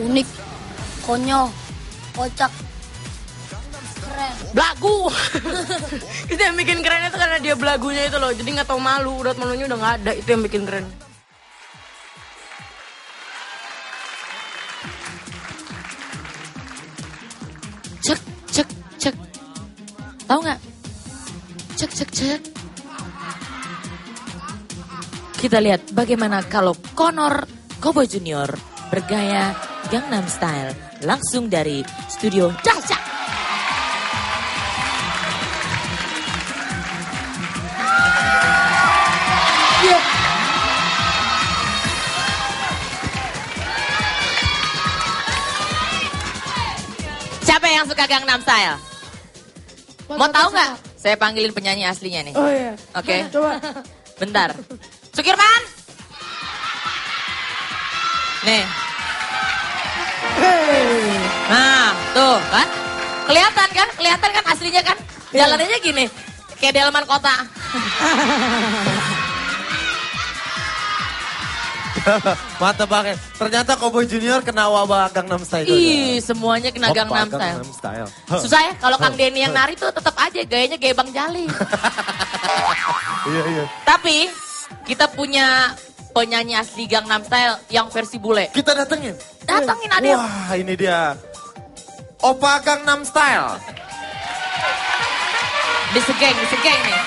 Unik, konyol, kocak, keren. Belagu. itu yang bikin keren itu karena dia belagunya itu loh. Jadi nggak tahu malu. Udah malunya udah nggak ada. Itu yang bikin keren. Cek, cek, cek. Tahu nggak? Cek, cek, cek. Kita lihat bagaimana kalau Connor Kobo Junior bergaya Gangnam Style langsung dari studio Dahsyat. Siapa yang suka Gangnam Style? Mau tahu nggak? Saya panggilin penyanyi aslinya nih. Oh iya. Oke. Coba. Bentar. Sukirman. Nih. Nah, tuh kan. Kelihatan kan? Kelihatan kan aslinya kan? Jalannya gini. Kayak delman kota. Mata banget. Ternyata Cowboy Junior kena wabah Gangnam Style. Ih, semuanya kena Opa Gangnam Style. Gangnam Style. Susah ya kalau Kang Denny yang nari tuh tetap aja gayanya kayak Bang Jali. Iya, iya. Tapi kita punya penyanyi asli Gangnam Style yang versi bule. Kita datengin. Datangin ada yang Wah, ini dia. Opa Gangnam Style. disegeng, disegeng nih.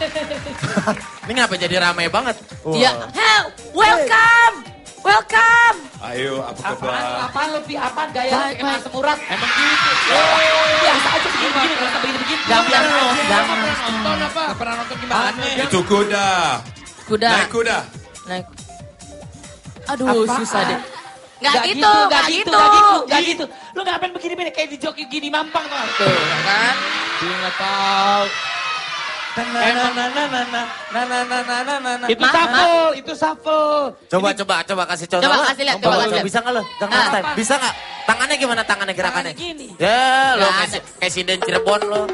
Ini ngapa jadi ramai banget? Dia, hey, welcome, welcome. Ayo, apa kabar? Apaan lebih apaan gaya Baik, emang baik. semurat? Emang gitu. Biasa aja begini begini biasa begini begini. Gangnam, Gangnam, Nonton apa? Gak pernah nonton gimana? Itu kuda. kuda. Naik kuda. Naik. Aduh, susah deh. Nggak Gak gitu, nggak gitu. gak gitu, gak gitu. Lu ngapain begini-begini kayak di joki gini mampang tuh. Tuh, kan? Dia nggak tahu. Itu shuffle, itu shuffle. Coba coba coba kasih contoh. Coba lo. kasih lihat, Coba, coba coba. kasih lihat. Bisa nggak lo? Gangnam Ah. Style. Bisa nggak? Tangannya gimana tangannya gerakannya? Gini. Ya, lo kayak, si- kayak si Den Cirebon lo.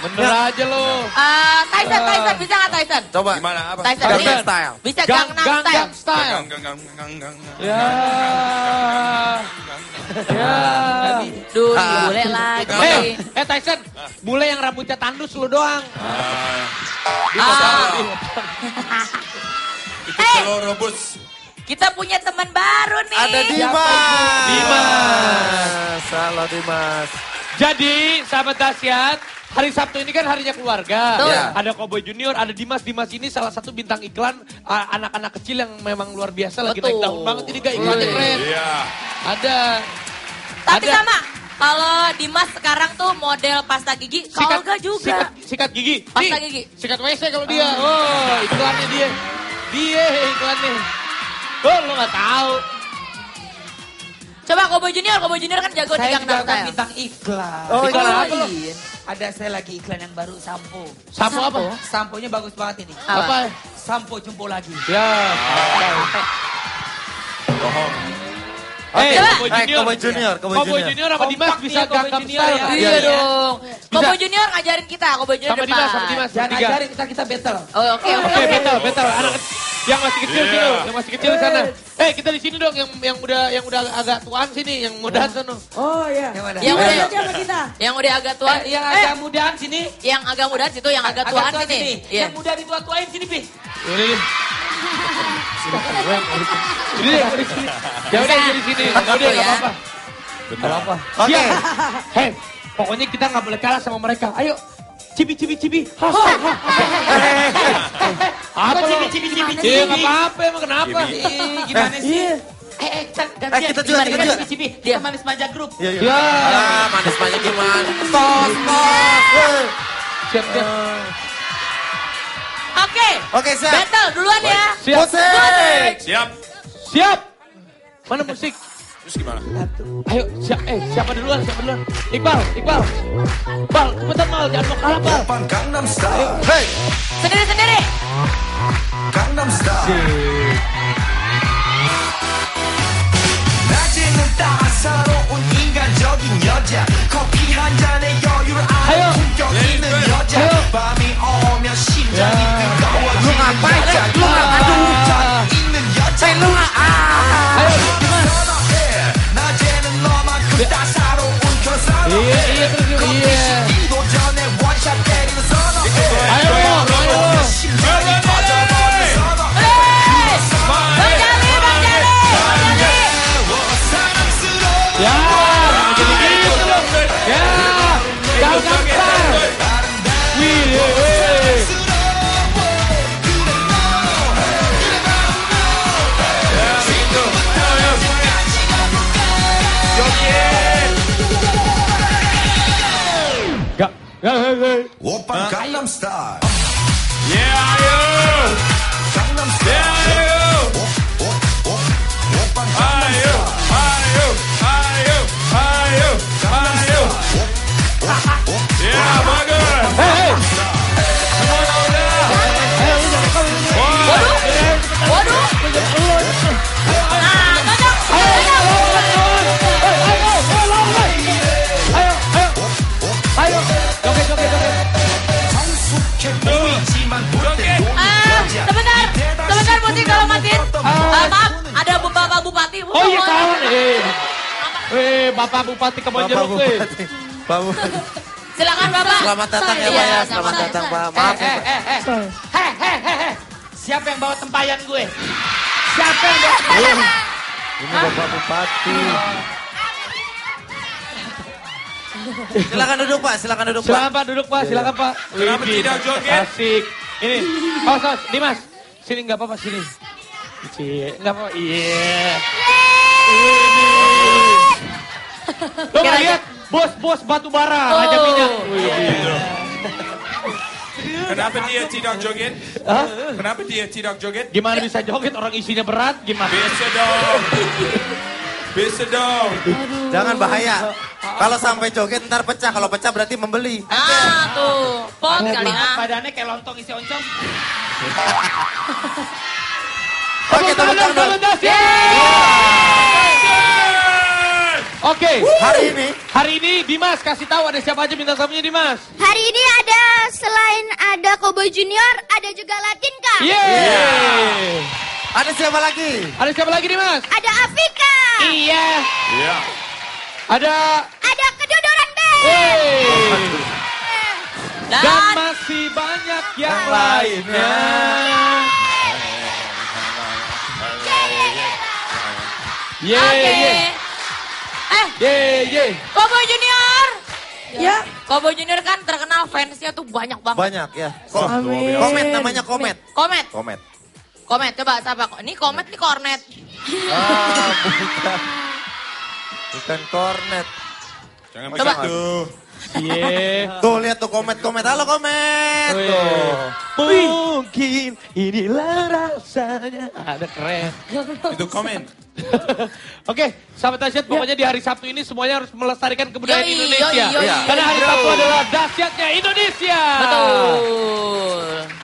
Bener aja lu. Eh, Tyson, Tyson, bisa nggak Tyson? Coba. Gimana apa? Tyson, Gangnam. Style. Bisa Gang- Gangnam Style. Gangnam Style. Gang, gang, gang, gang, gang, gang. Ya. Ya. Duh, Ah. bule lagi. Eh, eh Tyson, bule yang rambutnya tandus lu doang. Ah, Ah. Itu Hey. telur rebus. Kita punya teman baru nih. Ada Dimas. Dimas. Halo Dimas. Jadi, sahabat dahsyat, hari Sabtu ini kan harinya keluarga. Ya. Ada Cowboy Junior, ada Dimas. Dimas ini salah satu bintang iklan anak-anak kecil yang memang luar biasa lagi Betul. naik daun banget. Jadi gak iklannya Wih. keren. Iya. Ada. Tapi ada. sama, kalau Dimas sekarang tuh model pasta gigi, kalau Olga juga. Sikat, sikat gigi. Pasta Nih, gigi. Sikat WC kalau dia. Oh, iklannya dia. Dia iklannya. Oh, lo gak tahu. Coba Kobo Junior, Kobo Junior kan jago di Saya Gangnam juga kan Style. bintang iklan. Oh, Iklan apa lo? Ada saya lagi iklan yang baru sampo. Sampo apa? Samponya bagus banget ini. Apa? Apa? Sampo jumbo lagi. Ya. Bohong. Eh, Coba. Cowboy Eh, Junior. Cowboy Junior, Cowboy Cowboy Junior. Junior apa Dimas bisa Gangnam Junior Style. ya. Iya Iya. dong. Kobo Junior ngajarin kita, Kobo Junior Sama depan. Dimas, sama Dimas. Jangan Tiga. ajarin kita kita battle. Oh, oke, oke. Oke, betul, betul. Anak yang masih kecil Iya. sini, yang masih kecil sana. Eh, kita di sini dong yang yang udah yang udah agak tuaan sini, yang mudahan sana. Oh iya. Yang mana? Yang udah, sama kita. yang udah agak tua, Eh, yang eh, agak mudaan sini. yang agak muda situ, yang agak Agak tuaan tua sini. Iya. Yang muda ditua-tuain sini, Pi. Ini deh, di sini. Ya udah jadi sini. Nggak Ya udah enggak ya. apa-apa. Apa. Oke. Siap. Hei, pokoknya kita nggak boleh kalah sama mereka. Ayo. Cibi cibi cibi. Ha, ha. Apa cibi, cibi, cibi, Iya, cibi? nggak apa-apa emang kenapa? Gimana sih? Eh, eh, Chan, gantian. Eh, kita juga, kita juga. Cibi, Dia. kita manis manja grup. Iya, iya. Ah, manis banyak gimana? Tos, tos. Eh. Siap siap. Oke. Oke, siap. Battle duluan ya. Siap. Musik. Siap. Siap. Mana musik? Terus gimana? Ayo, siap, eh, siapa duluan? Siapa duluan? Iqbal, Iqbal. Bal, cepetan Mal, jangan mau kalah, Bal. Open Gangnam Style. Hey. Sendiri-sendiri. Gangnam Style. 오빤 어? 강남 스타일. 예, 아유. 강남 스타일. 예, 아유. 오빤 강남 아유, 아유, 아유, 아유, 아유. 야, 예, 박을. Ah, sebentar, sebentar Budi kalau matiin. Uh, ah, uh, maaf, ada Bapak Bupati. Oh iya tahu nih. Eh, eh, Bapak Bupati Kebonjeruk. Bapak eh. Bapak Bupati. Silakan Bapak. Selamat datang ya Pak ya, selamat datang Pak. Maaf. Eh, eh, eh. Heh. Siapa yang bawa tempayan gue? Siapa yang bawa tempayan? Ini Bapak Bupati. Silakan duduk Pak, silakan duduk Pak. Silakan Pak duduk Pak, silakan Pak. Kenapa Widih, tidak joget? Asik. Ini, oh sos, Dimas, sini nggak apa-apa sini. Cie, nggak apa-apa. Iya. Ini. Lo nggak lihat bos-bos batu bara ngajak minyak. Widih. Kenapa dia tidak joget? Hah? Kenapa dia tidak joget? Gimana bisa joget orang isinya berat? Gimana? Bisa dong. Bisa dong. Jangan bahaya. Kalau sampai joget ntar pecah. Kalau pecah berarti membeli. Ah, tuh. Pot kali ah. badannya kayak lontong isi oncom. Oke, tepuk tangan dulu. Oke, Hari ini hari ini Dimas kasih tahu ada siapa aja bintang tamunya Dimas. Hari ini ada selain ada Cowboy Junior, ada juga Latinka. Yeay. ada siapa lagi? Ada siapa lagi Dimas? Ada Afika. Iya. Iya. Ada Ada Kedodoran Band. Dan Dan masih banyak yang Yang lainnya. Oke. yeay, Eh, yeay. Cowboy Junior. Ya. Cowboy Junior kan terkenal fansnya tuh banyak banget. Banyak ya. Ko- Komet namanya Komet. Komet, Komet. komet. Coba siapa? Ini komet, ini kornet. Ah, bukan. Bukan kornet. Jangan Coba. begitu. Yeay. Tuh lihat tuh komet-komet. Halo komet. Wih. Tuh. Mungkin inilah rasanya. Ada keren. Itu komen. Oke, sahabat dahsyat, pokoknya di hari Sabtu ini semuanya harus melestarikan kebudayaan Yoi, Indonesia. yoi, yoi, Karena hari Sabtu adalah dahsyatnya Indonesia. Betul.